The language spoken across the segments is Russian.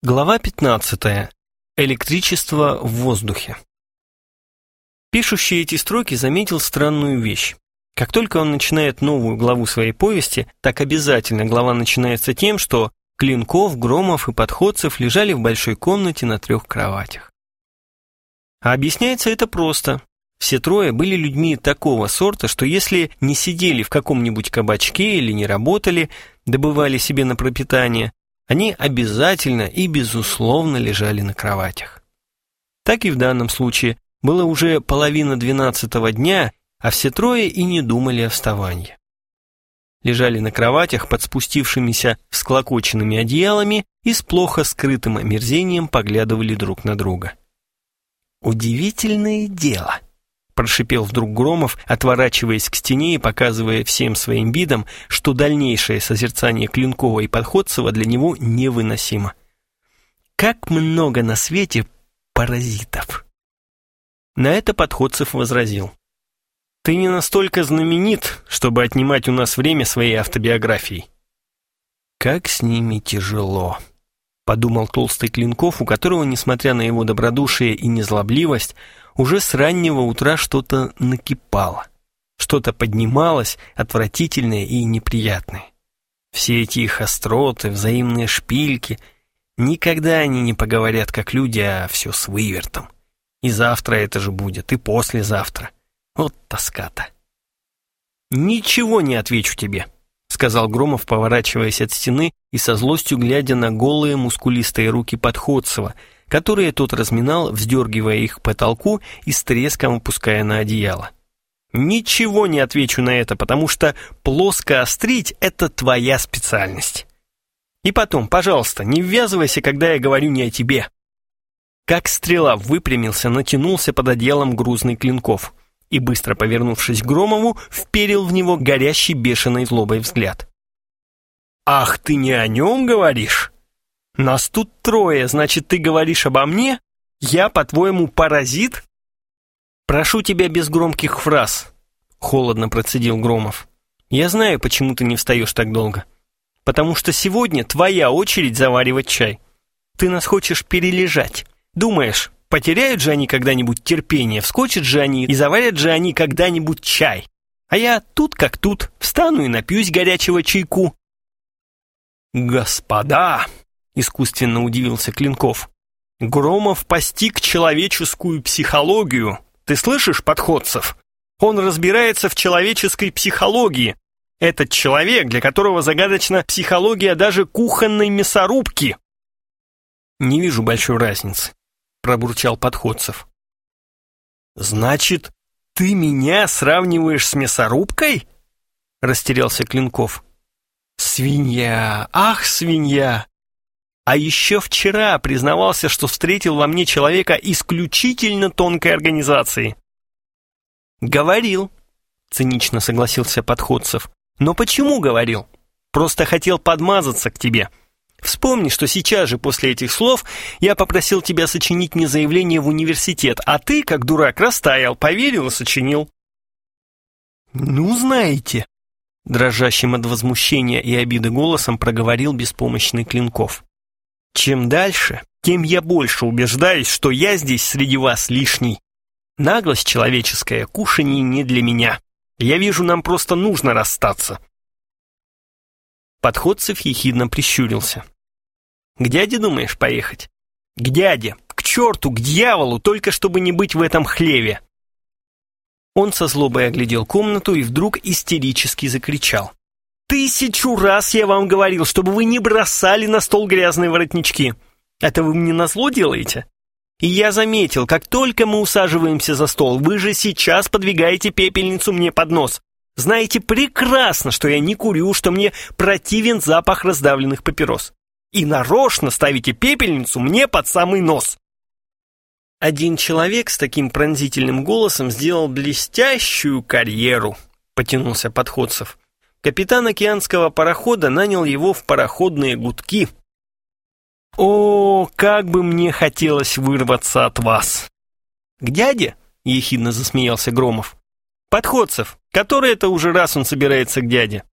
Глава 15. Электричество в воздухе. Пишущий эти строки заметил странную вещь. Как только он начинает новую главу своей повести, так обязательно глава начинается тем, что Клинков, Громов и Подходцев лежали в большой комнате на трех кроватях. А объясняется это просто. Все трое были людьми такого сорта, что если не сидели в каком-нибудь кабачке или не работали, добывали себе на пропитание, они обязательно и безусловно лежали на кроватях. Так и в данном случае было уже половина двенадцатого дня, а все трое и не думали о вставании. Лежали на кроватях под спустившимися всклокоченными одеялами и с плохо скрытым омерзением поглядывали друг на друга. Удивительное дело прошипел вдруг Громов, отворачиваясь к стене и показывая всем своим видом, что дальнейшее созерцание Клинкова и Подходцева для него невыносимо. «Как много на свете паразитов!» На это Подходцев возразил. «Ты не настолько знаменит, чтобы отнимать у нас время своей автобиографией». «Как с ними тяжело!» подумал толстый Клинков, у которого, несмотря на его добродушие и незлобливость, уже с раннего утра что-то накипало. Что-то поднималось, отвратительное и неприятное. Все эти их остроты, взаимные шпильки, никогда они не поговорят как люди, а все с вывертом. И завтра это же будет, и послезавтра. Вот тоска-то. «Ничего не отвечу тебе», сказал Громов, поворачиваясь от стены и со злостью глядя на голые мускулистые руки Подходцева, которые тот разминал, вздергивая их к потолку и с треском опуская на одеяло. «Ничего не отвечу на это, потому что плоско острить — это твоя специальность. И потом, пожалуйста, не ввязывайся, когда я говорю не о тебе». Как стрела выпрямился, натянулся под одеялом грузный Клинков и, быстро повернувшись к Громову, вперил в него горящий бешеной злобой взгляд. «Ах, ты не о нем говоришь? Нас тут трое, значит, ты говоришь обо мне? Я, по-твоему, паразит?» «Прошу тебя без громких фраз», — холодно процедил Громов. «Я знаю, почему ты не встаешь так долго. Потому что сегодня твоя очередь заваривать чай. Ты нас хочешь перележать. Думаешь, Потеряют же они когда-нибудь терпение, вскочат же они и заварят же они когда-нибудь чай. А я тут как тут, встану и напьюсь горячего чайку. «Господа!» — искусственно удивился Клинков. «Громов постиг человеческую психологию. Ты слышишь, подходцев? Он разбирается в человеческой психологии. Этот человек, для которого загадочна психология даже кухонной мясорубки». «Не вижу большой разницы», пробурчал Подходцев. «Значит, ты меня сравниваешь с мясорубкой?» Растерялся Клинков. «Свинья! Ах, свинья! А еще вчера признавался, что встретил во мне человека исключительно тонкой организации». «Говорил», — цинично согласился Подходцев. «Но почему говорил? Просто хотел подмазаться к тебе». Вспомни, что сейчас же после этих слов я попросил тебя сочинить мне заявление в университет, а ты, как дурак, растаял, поверил и сочинил. Ну, знаете, дрожащим от возмущения и обиды голосом проговорил беспомощный Клинков. Чем дальше, тем я больше убеждаюсь, что я здесь среди вас лишний. Наглость человеческая, кушанье не для меня. Я вижу, нам просто нужно расстаться. Подходцев ехидно прищурился. «К дяде думаешь поехать?» «К дяде! К черту! К дьяволу! Только чтобы не быть в этом хлеве!» Он со злобой оглядел комнату и вдруг истерически закричал. «Тысячу раз я вам говорил, чтобы вы не бросали на стол грязные воротнички. Это вы мне назло делаете?» И я заметил, как только мы усаживаемся за стол, вы же сейчас подвигаете пепельницу мне под нос. Знаете прекрасно, что я не курю, что мне противен запах раздавленных папирос. И нарочно ставите пепельницу мне под самый нос. Один человек с таким пронзительным голосом сделал блестящую карьеру, потянулся Подходцев. Капитан океанского парохода нанял его в пароходные гудки. О, как бы мне хотелось вырваться от вас. К дяде? ехидно засмеялся Громов. Подходцев, который это уже раз он собирается к дяде.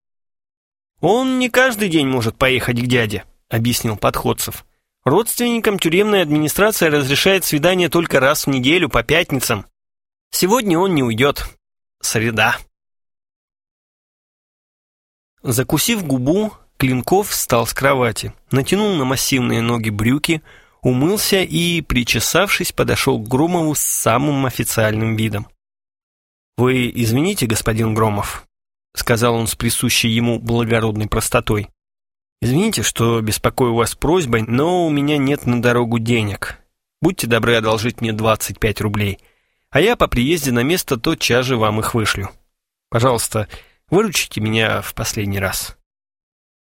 Он не каждый день может поехать к дяде, объяснил Подходцев. Родственникам тюремная администрация разрешает свидание только раз в неделю по пятницам. Сегодня он не уйдет. Среда. Закусив губу, Клинков встал с кровати, натянул на массивные ноги брюки, умылся и, причесавшись, подошел к Громову с самым официальным видом. «Вы извините, господин Громов», — сказал он с присущей ему благородной простотой. «Извините, что беспокою вас просьбой, но у меня нет на дорогу денег. Будьте добры одолжить мне 25 рублей, а я по приезде на место тотчас же вам их вышлю. Пожалуйста, выручите меня в последний раз».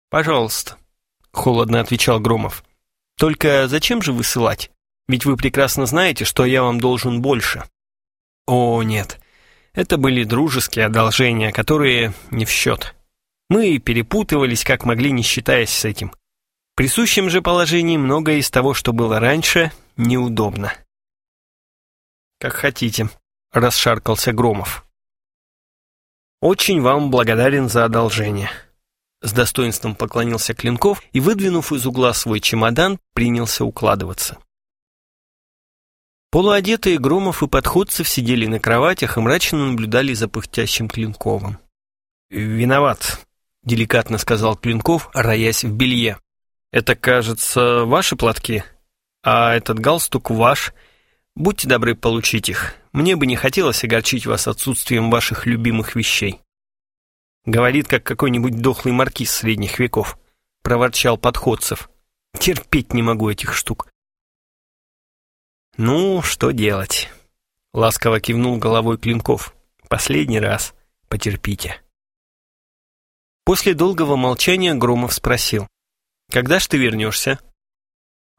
«Пожалуйста», — холодно отвечал Громов. «Только зачем же высылать? Ведь вы прекрасно знаете, что я вам должен больше». «О, нет, это были дружеские одолжения, которые не в счет». Мы перепутывались, как могли, не считаясь с этим. В присущем же положении многое из того, что было раньше, неудобно. «Как хотите», — расшаркался Громов. «Очень вам благодарен за одолжение». С достоинством поклонился Клинков и, выдвинув из угла свой чемодан, принялся укладываться. Полуодетые Громов и Подходцев сидели на кроватях и мрачно наблюдали за пыхтящим Клинковым. «Виноват», — деликатно сказал Клинков, роясь в белье. «Это, кажется, ваши платки, а этот галстук ваш. Будьте добры получить их. Мне бы не хотелось огорчить вас отсутствием ваших любимых вещей». «Говорит, как какой-нибудь дохлый маркиз средних веков», — проворчал Подходцев. «Терпеть не могу этих штук». «Ну, что делать?» — ласково кивнул головой Клинков. «Последний раз. Потерпите». После долгого молчания Громов спросил. «Когда ж ты вернешься?»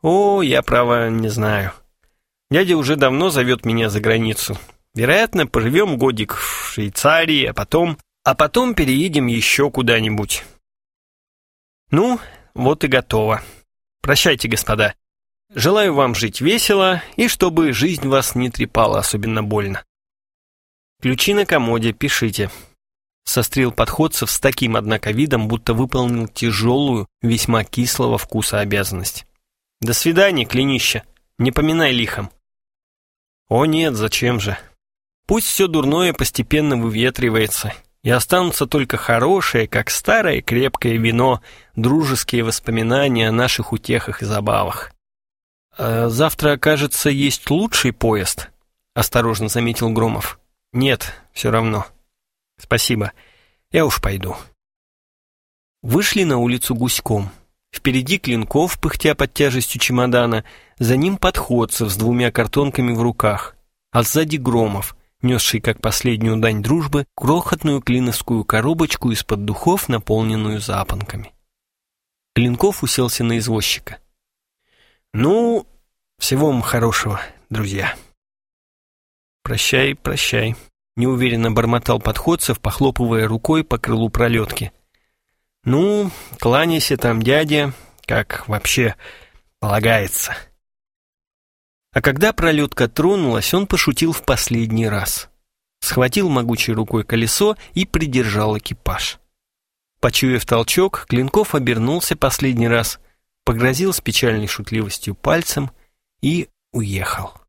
«О, я, право, не знаю. Дядя уже давно зовет меня за границу. Вероятно, поживем годик в Швейцарии, а потом... А потом переедем еще куда-нибудь». «Ну, вот и готово. Прощайте, господа. Желаю вам жить весело и чтобы жизнь вас не трепала особенно больно. Ключи на комоде, пишите». Сострил подходцев с таким, однако, видом, будто выполнил тяжелую, весьма кислого вкуса обязанность. «До свидания, клинище. Не поминай лихом». «О нет, зачем же? Пусть все дурное постепенно выветривается, и останутся только хорошие, как старое крепкое вино, дружеские воспоминания о наших утехах и забавах». «А «Завтра, кажется, есть лучший поезд», — осторожно заметил Громов. «Нет, все равно». «Спасибо. Я уж пойду». Вышли на улицу гуськом. Впереди Клинков, пыхтя под тяжестью чемодана, за ним подходцев с двумя картонками в руках, а сзади Громов, несший как последнюю дань дружбы крохотную клиновскую коробочку из-под духов, наполненную запонками. Клинков уселся на извозчика. «Ну, всего вам хорошего, друзья». «Прощай, прощай», неуверенно бормотал подходцев, похлопывая рукой по крылу пролетки. «Ну, кланяйся там, дядя, как вообще полагается». А когда пролетка тронулась, он пошутил в последний раз. Схватил могучей рукой колесо и придержал экипаж. Почуяв толчок, Клинков обернулся последний раз, погрозил с печальной шутливостью пальцем и уехал.